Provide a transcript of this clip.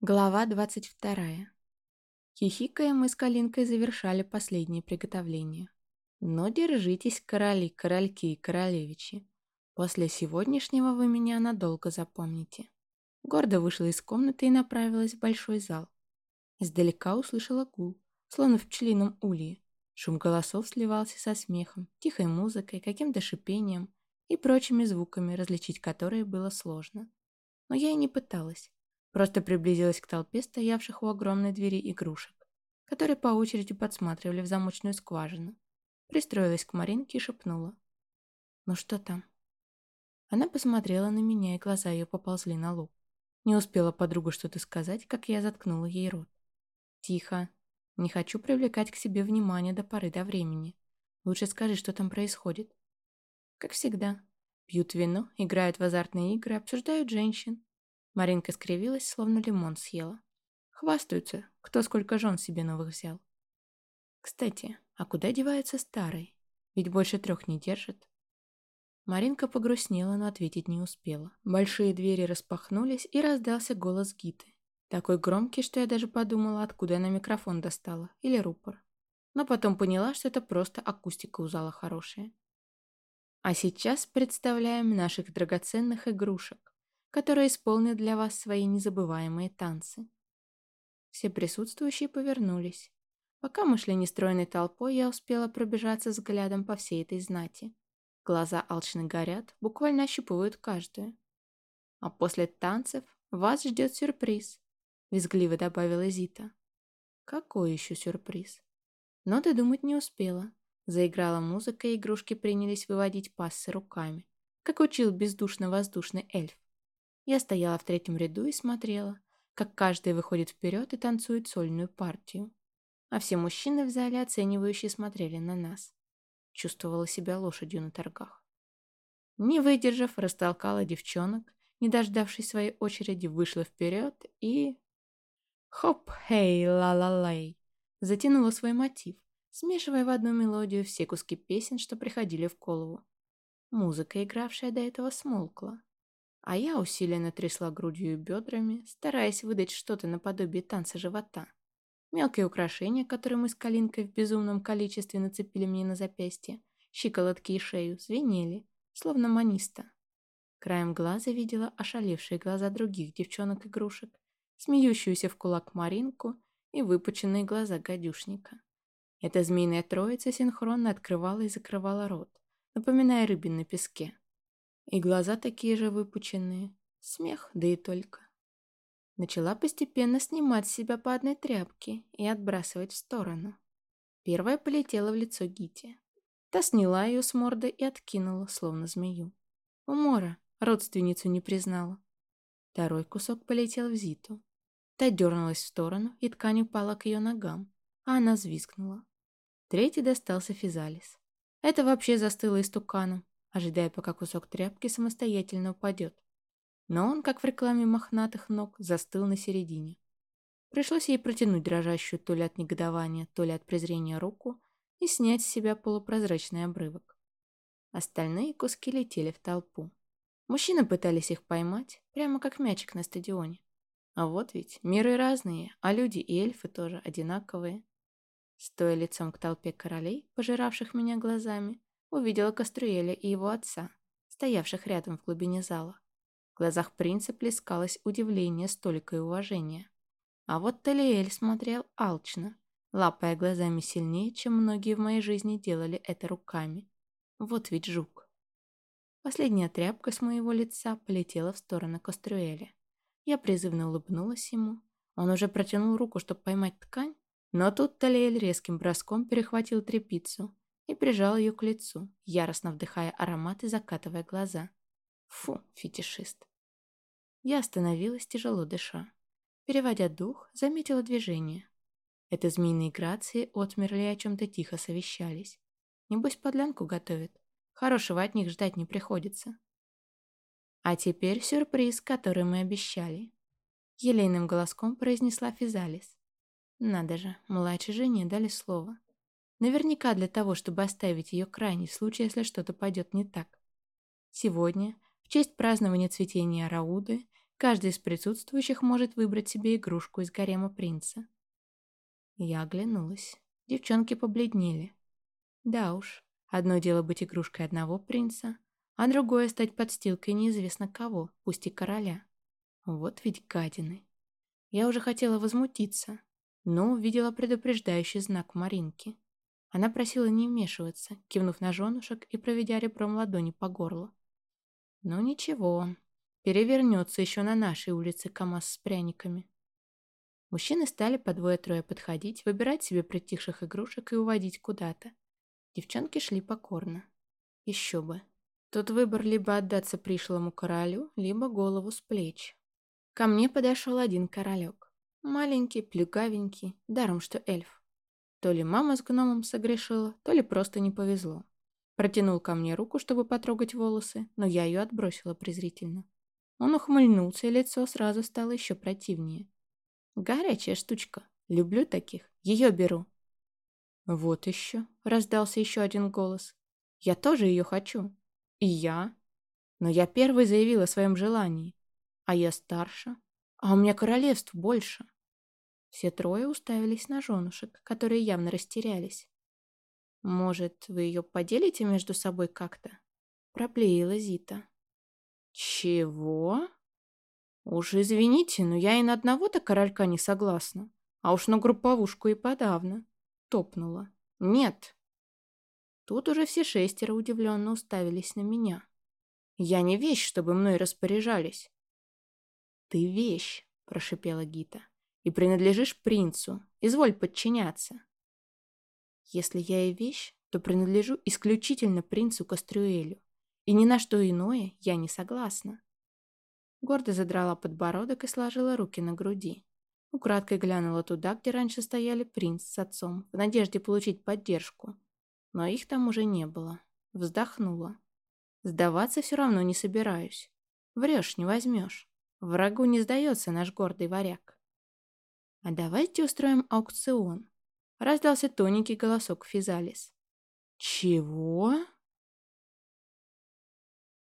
Глава 22. Хихикая, мы с Калинкой завершали последние приготовления. Но держитесь, короли, корольки и королевичи. После сегодняшнего вы меня надолго запомните. Гордо вышла из комнаты и направилась в большой зал. Издалека услышала гул, словно в пчелином улье. Шум голосов сливался со смехом, тихой музыкой, каким-то шипением и прочими звуками, различить которые было сложно. Но я и не пыталась. Просто приблизилась к толпе стоявших у огромной двери игрушек, которые по очереди подсматривали в замочную скважину. Пристроилась к Маринке и шепнула. «Ну что там?» Она посмотрела на меня, и глаза ее поползли на лоб. Не успела подруга что-то сказать, как я заткнула ей рот. «Тихо. Не хочу привлекать к себе внимание до поры до времени. Лучше скажи, что там происходит». «Как всегда. Пьют вино, играют в азартные игры, обсуждают женщин. Маринка скривилась, словно лимон съела. Хвастаются, кто сколько жен себе новых взял. Кстати, а куда девается старый? Ведь больше трех не держит. Маринка погрустнела, но ответить не успела. Большие двери распахнулись, и раздался голос Гиты. Такой громкий, что я даже подумала, откуда она микрофон достала. Или рупор. Но потом поняла, что это просто акустика у зала хорошая. А сейчас представляем наших драгоценных игрушек которые исполнят для вас свои незабываемые танцы. Все присутствующие повернулись. Пока мы шли нестроенной толпой, я успела пробежаться взглядом по всей этой знати. Глаза алчно горят, буквально ощупывают каждую. А после танцев вас ждет сюрприз, визгливо добавила Зита. Какой еще сюрприз? Но додумать не успела. Заиграла музыка, и игрушки принялись выводить пассы руками, как учил бездушно-воздушный эльф. Я стояла в третьем ряду и смотрела, как каждый выходит вперед и танцует сольную партию. А все мужчины в зале оценивающие смотрели на нас. Чувствовала себя лошадью на торгах. Не выдержав, растолкала девчонок, не дождавшись своей очереди, вышла вперед и... Хоп-хей-ла-ла-лей! Затянула свой мотив, смешивая в одну мелодию все куски песен, что приходили в голову. Музыка, игравшая до этого, смолкла. А я усиленно трясла грудью и бедрами, стараясь выдать что-то наподобие танца живота. Мелкие украшения, которые мы с Калинкой в безумном количестве нацепили мне на запястье, щиколотки и шею, звенели, словно маниста. Краем глаза видела ошалевшие глаза других девчонок-игрушек, смеющуюся в кулак Маринку и выпученные глаза гадюшника. Эта змеиная троица синхронно открывала и закрывала рот, напоминая рыбин на песке. И глаза такие же выпученные. Смех, да и только. Начала постепенно снимать с себя по одной тряпке и отбрасывать в сторону. Первая полетела в лицо Гити. Та сняла ее с морды и откинула, словно змею. Умора, родственницу не признала. Второй кусок полетел в Зиту. Та дернулась в сторону, и ткань упала к ее ногам, а она взвизгнула. Третий достался Физалис. Это вообще застыло истуканом, ожидая, пока кусок тряпки самостоятельно упадет. Но он, как в рекламе мохнатых ног, застыл на середине. Пришлось ей протянуть дрожащую то ли от негодования, то ли от презрения руку и снять с себя полупрозрачный обрывок. Остальные куски летели в толпу. Мужчины пытались их поймать, прямо как мячик на стадионе. А вот ведь миры разные, а люди и эльфы тоже одинаковые. Стоя лицом к толпе королей, пожиравших меня глазами, увидела Каструэля и его отца, стоявших рядом в глубине зала. В глазах принца плескалось удивление, столько и уважения. А вот Талиэль смотрел алчно, лапая глазами сильнее, чем многие в моей жизни делали это руками. Вот ведь жук. Последняя тряпка с моего лица полетела в сторону Кастрюэля. Я призывно улыбнулась ему. Он уже протянул руку, чтобы поймать ткань, но тут Талиэль резким броском перехватил трепицу и прижал ее к лицу, яростно вдыхая аромат и закатывая глаза. Фу, фетишист. Я остановилась, тяжело дыша. Переводя дух, заметила движение. Это змеиные грации отмерли и о чем-то тихо совещались. Небось, подлянку готовят. Хорошего от них ждать не приходится. А теперь сюрприз, который мы обещали. Елейным голоском произнесла Физалис. Надо же, младшей жене дали слово. Наверняка для того, чтобы оставить ее крайний случай, если что-то пойдет не так. Сегодня, в честь празднования цветения Рауды, Каждый из присутствующих может выбрать себе игрушку из гарема принца. Я оглянулась. Девчонки побледнели. Да уж, одно дело быть игрушкой одного принца, а другое стать подстилкой неизвестно кого, пусть и короля. Вот ведь гадины. Я уже хотела возмутиться, но увидела предупреждающий знак Маринки. Она просила не вмешиваться, кивнув на женушек и проведя ребром ладони по горлу. Ну ничего, перевернется еще на нашей улице КамАЗ с пряниками. Мужчины стали по двое-трое подходить, выбирать себе притихших игрушек и уводить куда-то. Девчонки шли покорно. Еще бы. Тут выбор либо отдаться пришлому королю, либо голову с плеч. Ко мне подошел один королек. Маленький, плюгавенький, даром что эльф. То ли мама с гномом согрешила, то ли просто не повезло. Протянул ко мне руку, чтобы потрогать волосы, но я ее отбросила презрительно. Он ухмыльнулся, и лицо сразу стало еще противнее. Горячая штучка. Люблю таких. Ее беру. Вот еще. Раздался еще один голос. Я тоже ее хочу. И я. Но я первый заявил о своем желании. А я старше. А у меня королевств больше. Все трое уставились на женушек, которые явно растерялись. «Может, вы ее поделите между собой как-то?» Проблеяла Зита. «Чего?» «Уж извините, но я и на одного-то королька не согласна, а уж на групповушку и подавно». Топнула. «Нет». Тут уже все шестеро удивленно уставились на меня. «Я не вещь, чтобы мной распоряжались». «Ты вещь», — прошипела Гита и принадлежишь принцу. Изволь подчиняться. Если я и вещь, то принадлежу исключительно принцу Кастрюэлю, и ни на что иное я не согласна. Гордо задрала подбородок и сложила руки на груди. Украдкой глянула туда, где раньше стояли принц с отцом, в надежде получить поддержку. Но их там уже не было. Вздохнула. Сдаваться все равно не собираюсь. Врешь, не возьмешь. Врагу не сдается наш гордый варяг. «А давайте устроим аукцион», — раздался тоненький голосок Физалис. «Чего?»